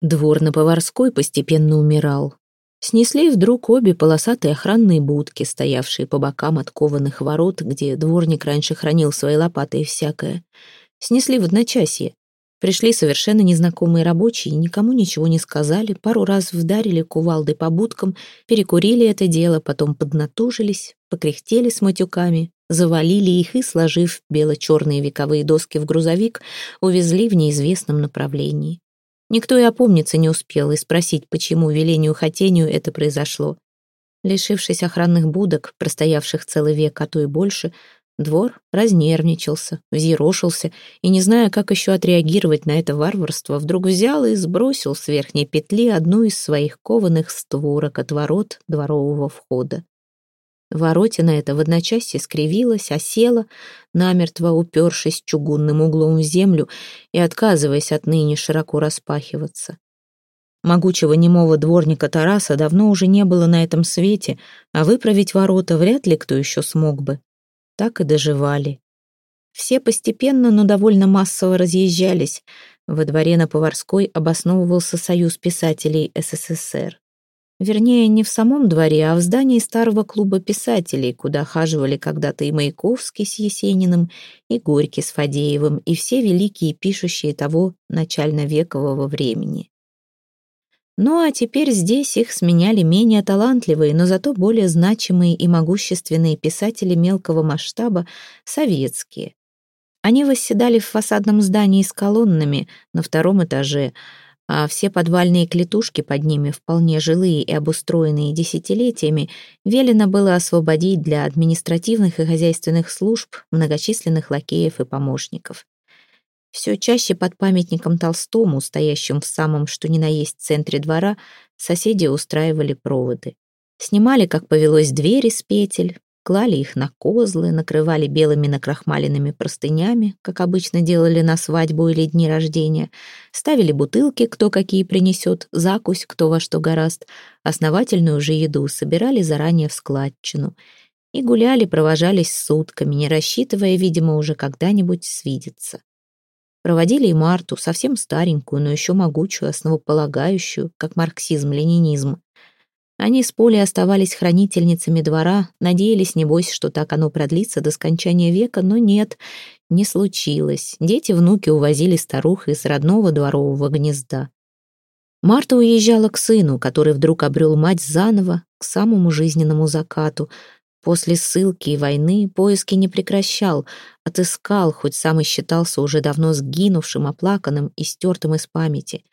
Двор на Поварской постепенно умирал. Снесли вдруг обе полосатые охранные будки, стоявшие по бокам от кованых ворот, где дворник раньше хранил свои лопаты и всякое. Снесли в одночасье. Пришли совершенно незнакомые рабочие, никому ничего не сказали, пару раз вдарили кувалдой по будкам, перекурили это дело, потом поднатужились, покряхтели с матюками, завалили их и, сложив бело-черные вековые доски в грузовик, увезли в неизвестном направлении. Никто и опомниться не успел и спросить, почему велению хотению это произошло. Лишившись охранных будок, простоявших целый век, а то и больше, двор разнервничался, взъерошился и, не зная, как еще отреагировать на это варварство, вдруг взял и сбросил с верхней петли одну из своих кованых створок от ворот дворового входа. Воротина эта в одночасье скривилась, осела, намертво упершись чугунным углом в землю и отказываясь отныне широко распахиваться. Могучего немого дворника Тараса давно уже не было на этом свете, а выправить ворота вряд ли кто еще смог бы. Так и доживали. Все постепенно, но довольно массово разъезжались. Во дворе на Поварской обосновывался Союз писателей СССР. Вернее, не в самом дворе, а в здании старого клуба писателей, куда хаживали когда-то и Маяковский с Есениным, и Горький с Фадеевым, и все великие пишущие того начально-векового времени. Ну а теперь здесь их сменяли менее талантливые, но зато более значимые и могущественные писатели мелкого масштаба, советские. Они восседали в фасадном здании с колоннами на втором этаже, а все подвальные клетушки под ними, вполне жилые и обустроенные десятилетиями, велено было освободить для административных и хозяйственных служб многочисленных лакеев и помощников. Все чаще под памятником Толстому, стоящим в самом что ни на есть центре двора, соседи устраивали проводы. Снимали, как повелось, двери с петель, клали их на козлы, накрывали белыми накрахмаленными простынями, как обычно делали на свадьбу или дни рождения, ставили бутылки, кто какие принесет, закусь, кто во что гораст, основательную же еду собирали заранее в складчину и гуляли, провожались сутками, не рассчитывая, видимо, уже когда-нибудь свидеться. Проводили и Марту, совсем старенькую, но еще могучую, основополагающую, как марксизм-ленинизм. Они с Полей оставались хранительницами двора, надеялись, небось, что так оно продлится до скончания века, но нет, не случилось. Дети-внуки увозили старух из родного дворового гнезда. Марта уезжала к сыну, который вдруг обрел мать заново, к самому жизненному закату. После ссылки и войны поиски не прекращал, отыскал, хоть сам и считался уже давно сгинувшим, оплаканным и стертым из памяти.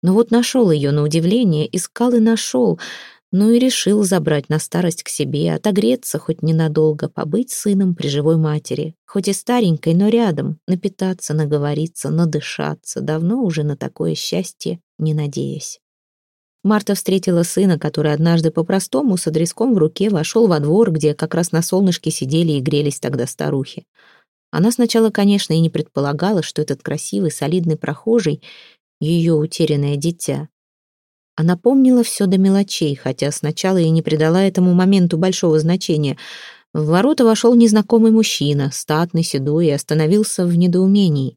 Но вот нашел ее, на удивление, искал и нашел — ну и решил забрать на старость к себе, отогреться хоть ненадолго, побыть сыном при живой матери, хоть и старенькой, но рядом, напитаться, наговориться, надышаться, давно уже на такое счастье не надеясь. Марта встретила сына, который однажды по-простому с адреском в руке вошел во двор, где как раз на солнышке сидели и грелись тогда старухи. Она сначала, конечно, и не предполагала, что этот красивый, солидный прохожий — ее утерянное дитя. Она помнила все до мелочей, хотя сначала и не придала этому моменту большого значения. В ворота вошел незнакомый мужчина, статный, седой, и остановился в недоумении.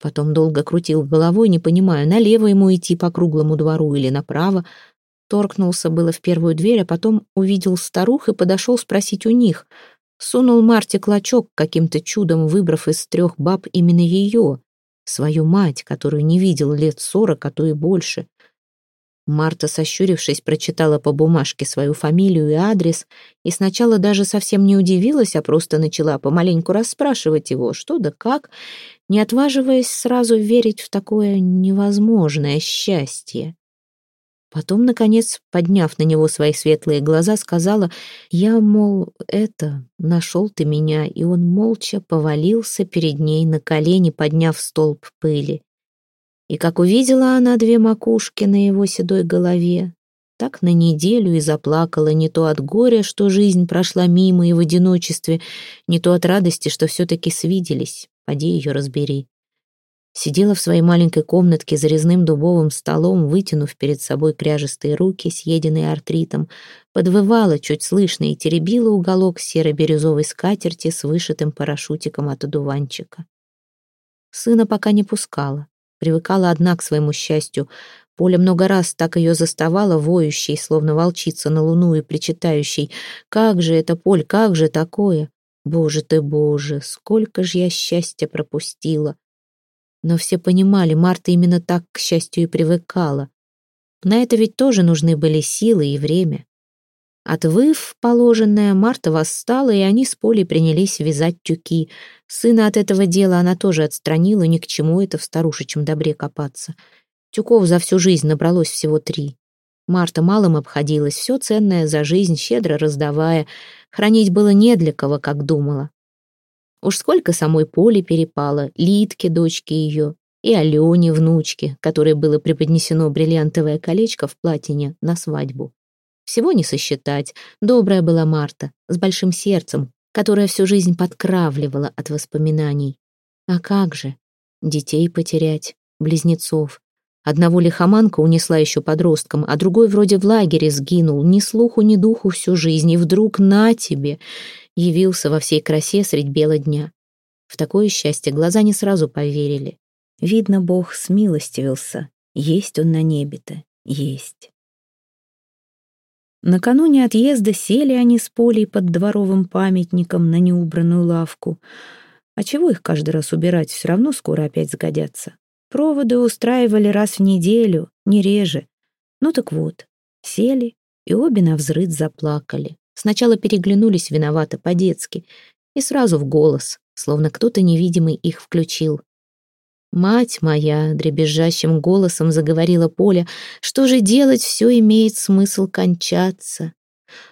Потом долго крутил головой, не понимая, налево ему идти по круглому двору или направо. Торкнулся было в первую дверь, а потом увидел старух и подошел спросить у них. Сунул Марте клочок, каким-то чудом выбрав из трех баб именно ее, свою мать, которую не видел лет сорок, а то и больше. Марта, сощурившись, прочитала по бумажке свою фамилию и адрес, и сначала даже совсем не удивилась, а просто начала помаленьку расспрашивать его, что да как, не отваживаясь сразу верить в такое невозможное счастье. Потом, наконец, подняв на него свои светлые глаза, сказала, «Я, мол, это, нашел ты меня», и он молча повалился перед ней на колени, подняв столб пыли. И как увидела она две макушки на его седой голове, так на неделю и заплакала не то от горя, что жизнь прошла мимо и в одиночестве, не то от радости, что все-таки свиделись. Поди ее разбери. Сидела в своей маленькой комнатке за резным дубовым столом, вытянув перед собой кряжестые руки, съеденные артритом, подвывала чуть слышно и теребила уголок серо-бирюзовой скатерти с вышитым парашютиком от одуванчика. Сына пока не пускала. Привыкала одна к своему счастью. Поля много раз так ее заставала, воющей, словно волчица на луну и причитающей. «Как же это, Поль, как же такое? Боже ты, боже, сколько же я счастья пропустила!» Но все понимали, Марта именно так к счастью и привыкала. На это ведь тоже нужны были силы и время. Отвыв положенное, Марта восстала, и они с Полей принялись вязать тюки. Сына от этого дела она тоже отстранила, ни к чему это в старушечьем добре копаться. Тюков за всю жизнь набралось всего три. Марта малым обходилась, все ценное за жизнь, щедро раздавая. Хранить было не для кого, как думала. Уж сколько самой Поле перепало, Литке, дочке ее, и Алене, внучке, которой было преподнесено бриллиантовое колечко в платине на свадьбу. Всего не сосчитать. Добрая была Марта, с большим сердцем, которая всю жизнь подкравливала от воспоминаний. А как же? Детей потерять, близнецов. Одного лихоманка унесла еще подростком, а другой вроде в лагере сгинул, ни слуху, ни духу всю жизнь, и вдруг на тебе явился во всей красе средь бела дня. В такое счастье глаза не сразу поверили. Видно, Бог смилостивился. Есть он на небе-то, есть. Накануне отъезда сели они с Полей под дворовым памятником на неубранную лавку. А чего их каждый раз убирать, все равно скоро опять сгодятся. Проводы устраивали раз в неделю, не реже. Ну так вот, сели и обе навзрыд заплакали. Сначала переглянулись виновато по-детски и сразу в голос, словно кто-то невидимый их включил. «Мать моя!» — дребезжащим голосом заговорила Поля. «Что же делать? Все имеет смысл кончаться.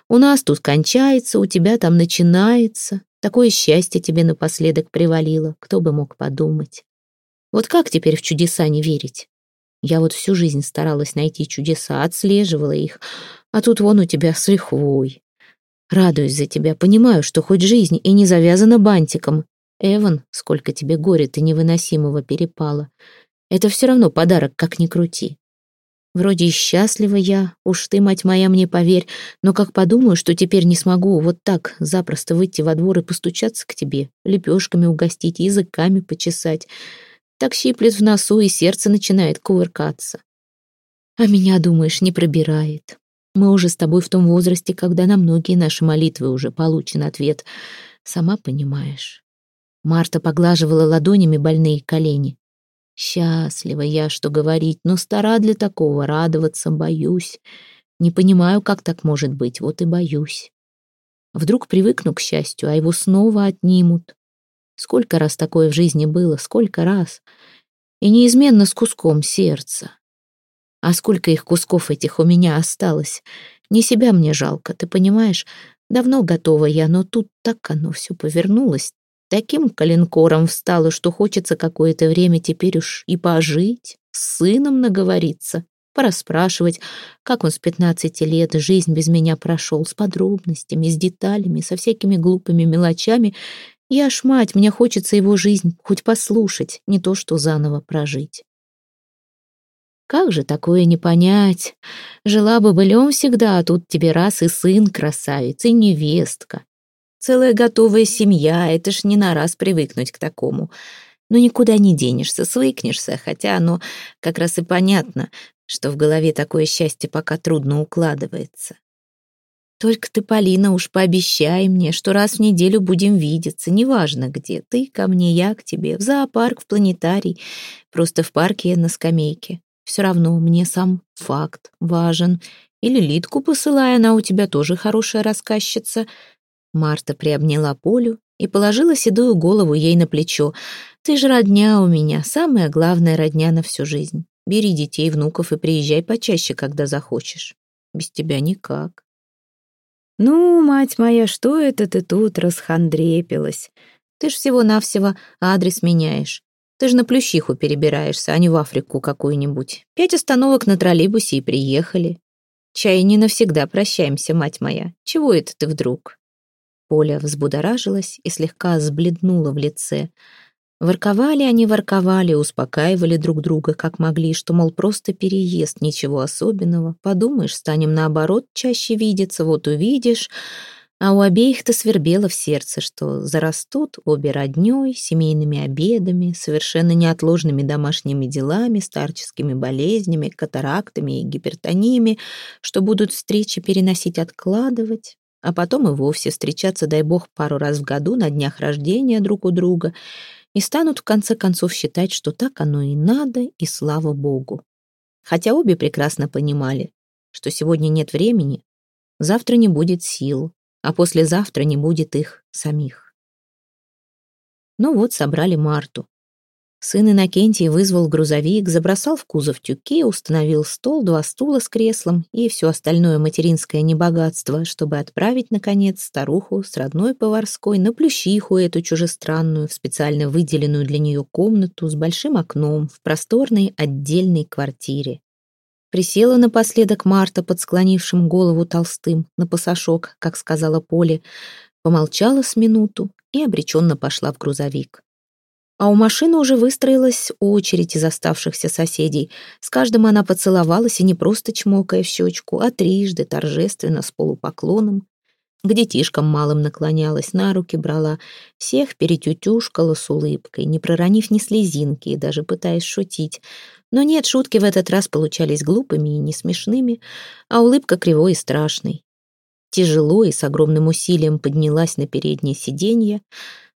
У нас тут кончается, у тебя там начинается. Такое счастье тебе напоследок привалило. Кто бы мог подумать? Вот как теперь в чудеса не верить? Я вот всю жизнь старалась найти чудеса, отслеживала их, а тут вон у тебя с лихвой. Радуюсь за тебя, понимаю, что хоть жизнь и не завязана бантиком, Эван, сколько тебе горя ты невыносимого перепало. Это все равно подарок, как ни крути. Вроде и счастлива я, уж ты, мать моя, мне поверь, но как подумаю, что теперь не смогу вот так запросто выйти во двор и постучаться к тебе, лепешками угостить, языками почесать, так щиплет в носу, и сердце начинает кувыркаться. А меня, думаешь, не пробирает. Мы уже с тобой в том возрасте, когда на многие наши молитвы уже получен ответ. Сама понимаешь. Марта поглаживала ладонями больные колени. Счастлива я, что говорить, но стара для такого, радоваться боюсь. Не понимаю, как так может быть, вот и боюсь. Вдруг привыкну к счастью, а его снова отнимут. Сколько раз такое в жизни было, сколько раз. И неизменно с куском сердца. А сколько их кусков этих у меня осталось. Не себя мне жалко, ты понимаешь? Давно готова я, но тут так оно все повернулось, Таким коленкором встала, что хочется какое-то время теперь уж и пожить, с сыном наговориться, порасспрашивать, как он с пятнадцати лет жизнь без меня прошел, с подробностями, с деталями, со всякими глупыми мелочами. Я ж мать, мне хочется его жизнь хоть послушать, не то что заново прожить. Как же такое не понять? Жила бы былем всегда, а тут тебе раз и сын красавец, и невестка. Целая готовая семья, это ж не на раз привыкнуть к такому. Но никуда не денешься, свыкнешься, хотя оно как раз и понятно, что в голове такое счастье пока трудно укладывается. Только ты, Полина, уж пообещай мне, что раз в неделю будем видеться, неважно где, ты ко мне, я к тебе, в зоопарк, в планетарий, просто в парке на скамейке. Все равно мне сам факт важен. Или Литку посылай, она у тебя тоже хорошая рассказчица. Марта приобняла Полю и положила седую голову ей на плечо. «Ты же родня у меня, самая главная родня на всю жизнь. Бери детей, внуков и приезжай почаще, когда захочешь. Без тебя никак». «Ну, мать моя, что это ты тут расхандрепилась? Ты ж всего-навсего адрес меняешь. Ты же на Плющиху перебираешься, а не в Африку какую-нибудь. Пять остановок на троллейбусе и приехали. Чай не навсегда прощаемся, мать моя. Чего это ты вдруг?» Поля взбудоражилась и слегка сбледнула в лице. Ворковали они, ворковали, успокаивали друг друга, как могли, что, мол, просто переезд, ничего особенного. Подумаешь, станем наоборот чаще видеться, вот увидишь. А у обеих-то свербело в сердце, что зарастут обе роднёй, семейными обедами, совершенно неотложными домашними делами, старческими болезнями, катарактами и гипертониями, что будут встречи переносить откладывать, а потом и вовсе встречаться, дай бог, пару раз в году на днях рождения друг у друга, и станут в конце концов считать, что так оно и надо, и слава богу. Хотя обе прекрасно понимали, что сегодня нет времени, завтра не будет сил, а послезавтра не будет их самих. Ну вот, собрали Марту. Сын Иннокентий вызвал грузовик, забросал в кузов тюки, установил стол, два стула с креслом и все остальное материнское небогатство, чтобы отправить, наконец, старуху с родной поварской на плющиху эту чужестранную, в специально выделенную для нее комнату с большим окном в просторной отдельной квартире. Присела напоследок Марта под склонившим голову толстым на пасашок, как сказала Поле, помолчала с минуту и обреченно пошла в грузовик. А у машины уже выстроилась очередь из оставшихся соседей. С каждым она поцеловалась и не просто чмокая в щечку, а трижды торжественно с полупоклоном. К детишкам малым наклонялась, на руки брала, всех перетютюшкала с улыбкой, не проронив ни слезинки и даже пытаясь шутить. Но нет, шутки в этот раз получались глупыми и не смешными, а улыбка кривой и страшной. Тяжело и с огромным усилием поднялась на переднее сиденье,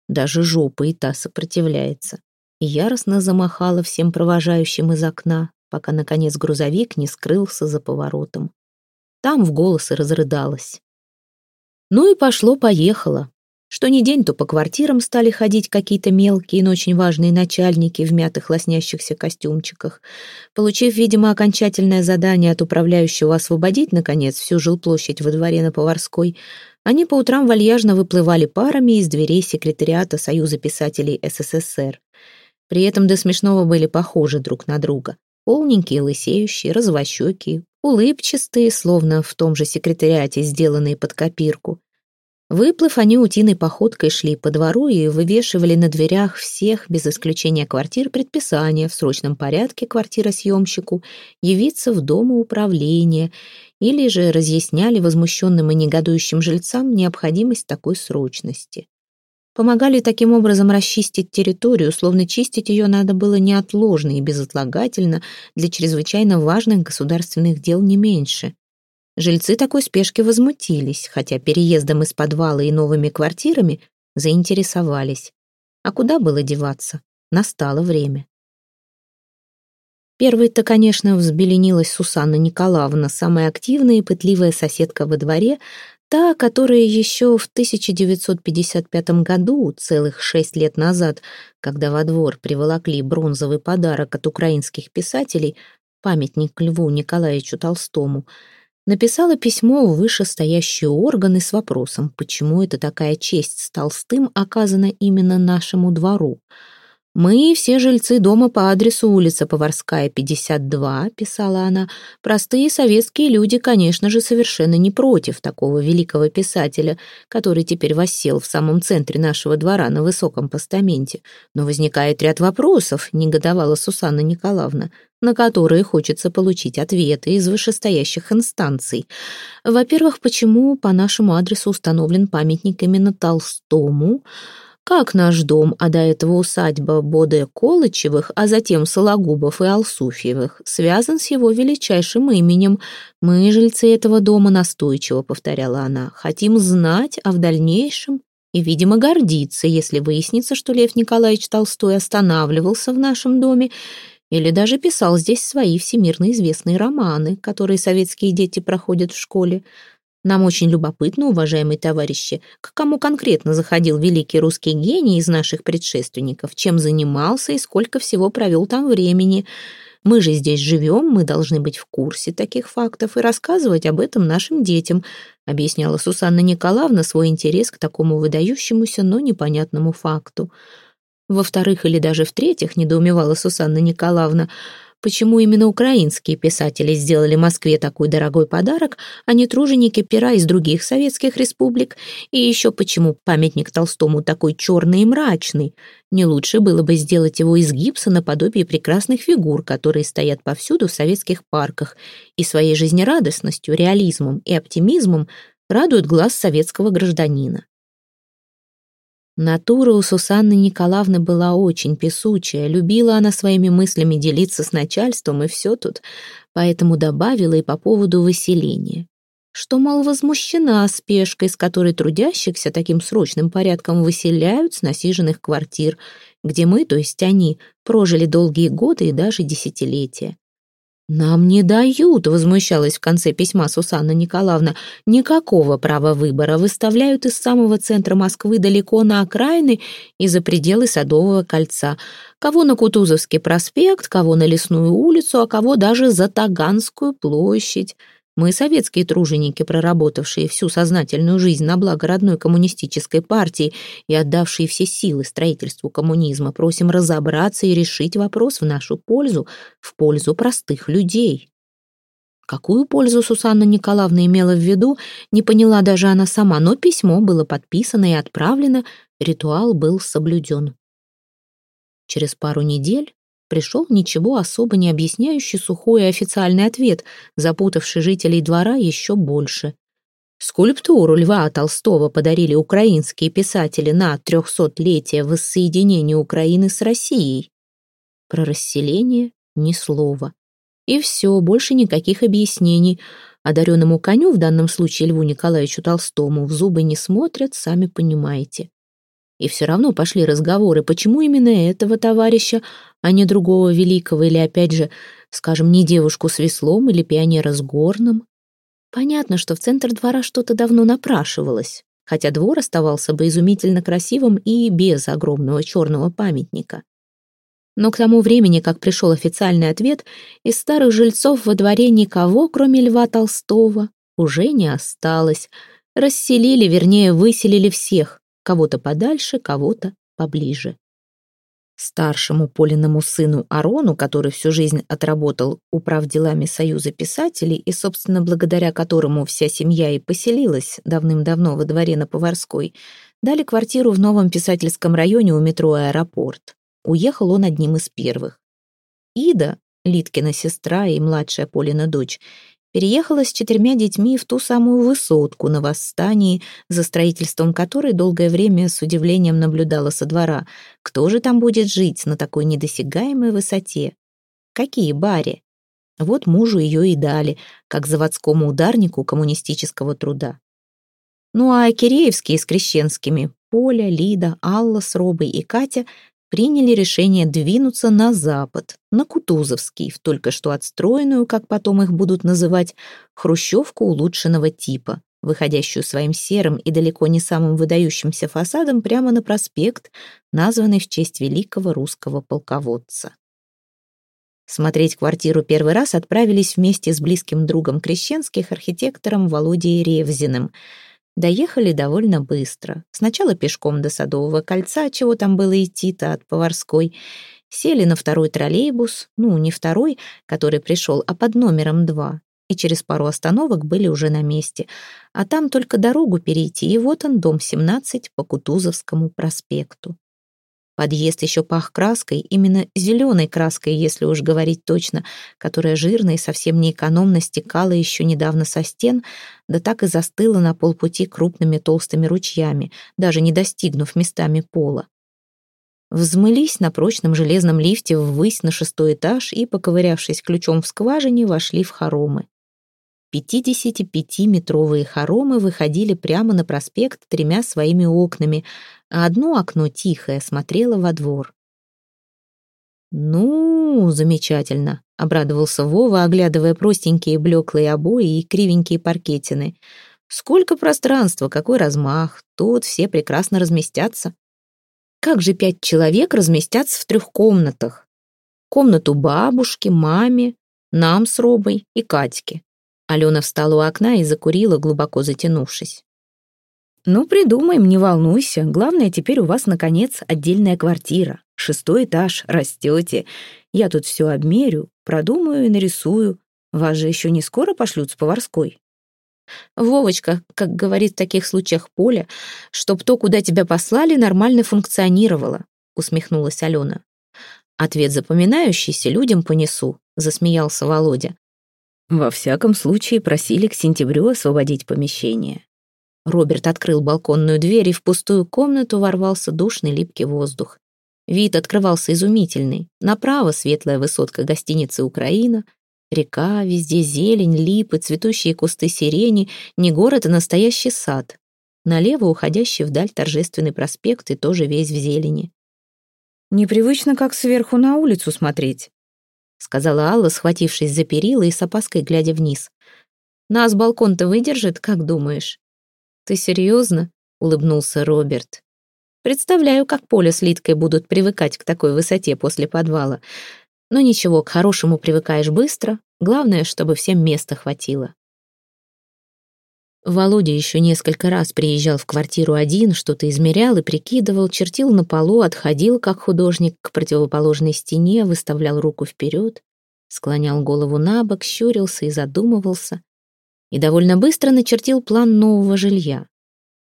даже жопа и та сопротивляется, и яростно замахала всем провожающим из окна, пока, наконец, грузовик не скрылся за поворотом. Там в голос и разрыдалась. Ну и пошло-поехало. Что ни день, то по квартирам стали ходить какие-то мелкие, но очень важные начальники в мятых лоснящихся костюмчиках. Получив, видимо, окончательное задание от управляющего освободить, наконец, всю жилплощадь во дворе на Поварской, они по утрам вальяжно выплывали парами из дверей секретариата Союза писателей СССР. При этом до смешного были похожи друг на друга. Полненькие, лысеющие, развощекие, улыбчистые, словно в том же секретариате, сделанные под копирку. Выплыв, они утиной походкой шли по двору и вывешивали на дверях всех, без исключения квартир, предписания в срочном порядке квартиросъемщику явиться в домоуправление или же разъясняли возмущенным и негодующим жильцам необходимость такой срочности. Помогали таким образом расчистить территорию, словно чистить ее надо было неотложно и безотлагательно для чрезвычайно важных государственных дел не меньше. Жильцы такой спешки возмутились, хотя переездом из подвала и новыми квартирами заинтересовались. А куда было деваться? Настало время. Первой-то, конечно, взбеленилась Сусанна Николаевна, самая активная и пытливая соседка во дворе, та, которая еще в 1955 году, целых шесть лет назад, когда во двор приволокли бронзовый подарок от украинских писателей, памятник Льву Николаевичу Толстому, написала письмо в вышестоящие органы с вопросом, почему это такая честь с Толстым оказана именно нашему двору. «Мы все жильцы дома по адресу улица Поварская, 52», — писала она. «Простые советские люди, конечно же, совершенно не против такого великого писателя, который теперь воссел в самом центре нашего двора на высоком постаменте. Но возникает ряд вопросов», — негодовала Сусанна Николаевна, на которые хочется получить ответы из вышестоящих инстанций. Во-первых, почему по нашему адресу установлен памятник именно Толстому, как наш дом, а до этого усадьба Боде Колычевых, а затем Сологубов и Алсуфьевых, связан с его величайшим именем. Мы, жильцы этого дома, настойчиво повторяла она, хотим знать, а в дальнейшем и, видимо, гордиться, если выяснится, что Лев Николаевич Толстой останавливался в нашем доме или даже писал здесь свои всемирно известные романы, которые советские дети проходят в школе. Нам очень любопытно, уважаемые товарищи, к кому конкретно заходил великий русский гений из наших предшественников, чем занимался и сколько всего провел там времени. Мы же здесь живем, мы должны быть в курсе таких фактов и рассказывать об этом нашим детям, объясняла Сусанна Николаевна свой интерес к такому выдающемуся, но непонятному факту. Во-вторых, или даже в-третьих, недоумевала Сусанна Николаевна, почему именно украинские писатели сделали Москве такой дорогой подарок, а не труженики пера из других советских республик, и еще почему памятник Толстому такой черный и мрачный. Не лучше было бы сделать его из гипса наподобие прекрасных фигур, которые стоят повсюду в советских парках, и своей жизнерадостностью, реализмом и оптимизмом радуют глаз советского гражданина. Натура у Сусанны Николаевны была очень песучая, любила она своими мыслями делиться с начальством, и все тут, поэтому добавила и по поводу выселения что, мол, возмущена спешкой, с которой трудящихся таким срочным порядком выселяют с насиженных квартир, где мы, то есть они, прожили долгие годы и даже десятилетия. «Нам не дают», — возмущалась в конце письма Сусанна Николаевна, «никакого права выбора, выставляют из самого центра Москвы далеко на окраины и за пределы Садового кольца. Кого на Кутузовский проспект, кого на Лесную улицу, а кого даже за Таганскую площадь». Мы, советские труженики, проработавшие всю сознательную жизнь на благо родной коммунистической партии и отдавшие все силы строительству коммунизма, просим разобраться и решить вопрос в нашу пользу, в пользу простых людей. Какую пользу Сусанна Николаевна имела в виду, не поняла даже она сама, но письмо было подписано и отправлено, ритуал был соблюден. Через пару недель пришел ничего особо не объясняющий сухой официальный ответ, запутавший жителей двора еще больше. Скульптуру Льва Толстого подарили украинские писатели на трехсотлетие воссоединения Украины с Россией. Про расселение ни слова. И все, больше никаких объяснений. Одаренному коню, в данном случае Льву Николаевичу Толстому, в зубы не смотрят, сами понимаете. И все равно пошли разговоры, почему именно этого товарища, а не другого великого, или опять же, скажем, не девушку с веслом или пионера с горном. Понятно, что в центр двора что-то давно напрашивалось, хотя двор оставался бы изумительно красивым и без огромного черного памятника. Но к тому времени, как пришел официальный ответ, из старых жильцов во дворе никого, кроме Льва Толстого, уже не осталось. Расселили, вернее, выселили всех, кого-то подальше, кого-то поближе. Старшему Полиному сыну Арону, который всю жизнь отработал управ делами Союза писателей и, собственно, благодаря которому вся семья и поселилась давным-давно во дворе на Поварской, дали квартиру в новом писательском районе у метро «Аэропорт». Уехал он одним из первых. Ида, Литкина сестра и младшая Полина дочь, переехала с четырьмя детьми в ту самую высотку на восстании, за строительством которой долгое время с удивлением наблюдала со двора. Кто же там будет жить на такой недосягаемой высоте? Какие бари? Вот мужу ее и дали, как заводскому ударнику коммунистического труда. Ну а Киреевские с Крещенскими, Поля, Лида, Алла с Робой и Катя приняли решение двинуться на запад, на Кутузовский, в только что отстроенную, как потом их будут называть, хрущевку улучшенного типа, выходящую своим серым и далеко не самым выдающимся фасадом прямо на проспект, названный в честь великого русского полководца. Смотреть квартиру первый раз отправились вместе с близким другом Крещенских, архитектором Володей Ревзиным — Доехали довольно быстро. Сначала пешком до Садового кольца, чего там было идти-то от Поварской. Сели на второй троллейбус, ну, не второй, который пришел, а под номером два. И через пару остановок были уже на месте. А там только дорогу перейти, и вот он, дом 17 по Кутузовскому проспекту. Подъезд еще пах краской, именно зеленой краской, если уж говорить точно, которая жирно и совсем неэкономно стекала еще недавно со стен, да так и застыла на полпути крупными толстыми ручьями, даже не достигнув местами пола. Взмылись на прочном железном лифте ввысь на шестой этаж и, поковырявшись ключом в скважине, вошли в хоромы. 55-метровые хоромы выходили прямо на проспект тремя своими окнами, а одно окно тихое смотрело во двор. «Ну, замечательно», — обрадовался Вова, оглядывая простенькие блеклые обои и кривенькие паркетины. «Сколько пространства, какой размах, тут все прекрасно разместятся». «Как же пять человек разместятся в трех комнатах? Комнату бабушке, маме, нам с Робой и Катьке. Алена встала у окна и закурила, глубоко затянувшись. «Ну, придумаем, не волнуйся. Главное, теперь у вас, наконец, отдельная квартира. Шестой этаж, растете. Я тут все обмерю, продумаю и нарисую. Вас же еще не скоро пошлют с поварской». «Вовочка, как говорит в таких случаях Поля, чтоб то, куда тебя послали, нормально функционировало», усмехнулась Алена. «Ответ запоминающийся людям понесу», засмеялся Володя. Во всяком случае, просили к сентябрю освободить помещение. Роберт открыл балконную дверь, и в пустую комнату ворвался душный липкий воздух. Вид открывался изумительный. Направо светлая высотка гостиницы «Украина», река, везде зелень, липы, цветущие кусты сирени, не город, а настоящий сад. Налево уходящий вдаль торжественный проспект и тоже весь в зелени. «Непривычно, как сверху на улицу смотреть», — сказала Алла, схватившись за перила и с опаской глядя вниз. «Нас балкон-то выдержит, как думаешь?» «Ты серьезно?» — улыбнулся Роберт. «Представляю, как Поля с Литкой будут привыкать к такой высоте после подвала. Но ничего, к хорошему привыкаешь быстро. Главное, чтобы всем места хватило». Володя еще несколько раз приезжал в квартиру один, что-то измерял и прикидывал, чертил на полу, отходил, как художник, к противоположной стене, выставлял руку вперед, склонял голову на бок, щурился и задумывался и довольно быстро начертил план нового жилья.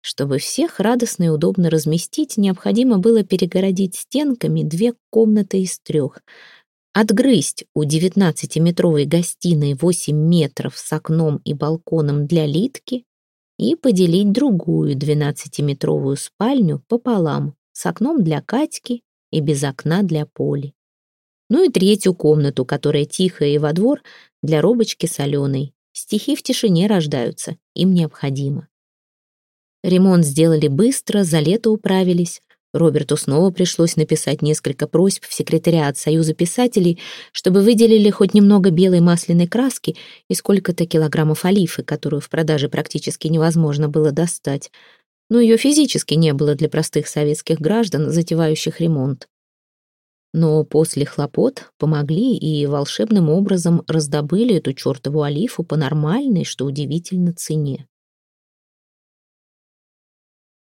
Чтобы всех радостно и удобно разместить, необходимо было перегородить стенками две комнаты из трех, отгрызть у 19-метровой гостиной 8 метров с окном и балконом для литки и поделить другую 12-метровую спальню пополам с окном для Катьки и без окна для Поли. Ну и третью комнату, которая тихая и во двор, для робочки соленой Стихи в тишине рождаются, им необходимо. Ремонт сделали быстро, за лето управились. Роберту снова пришлось написать несколько просьб в секретариат Союза писателей, чтобы выделили хоть немного белой масляной краски и сколько-то килограммов олифы, которую в продаже практически невозможно было достать. Но ее физически не было для простых советских граждан, затевающих ремонт. Но после хлопот помогли и волшебным образом раздобыли эту чертову олифу по нормальной, что удивительно, цене.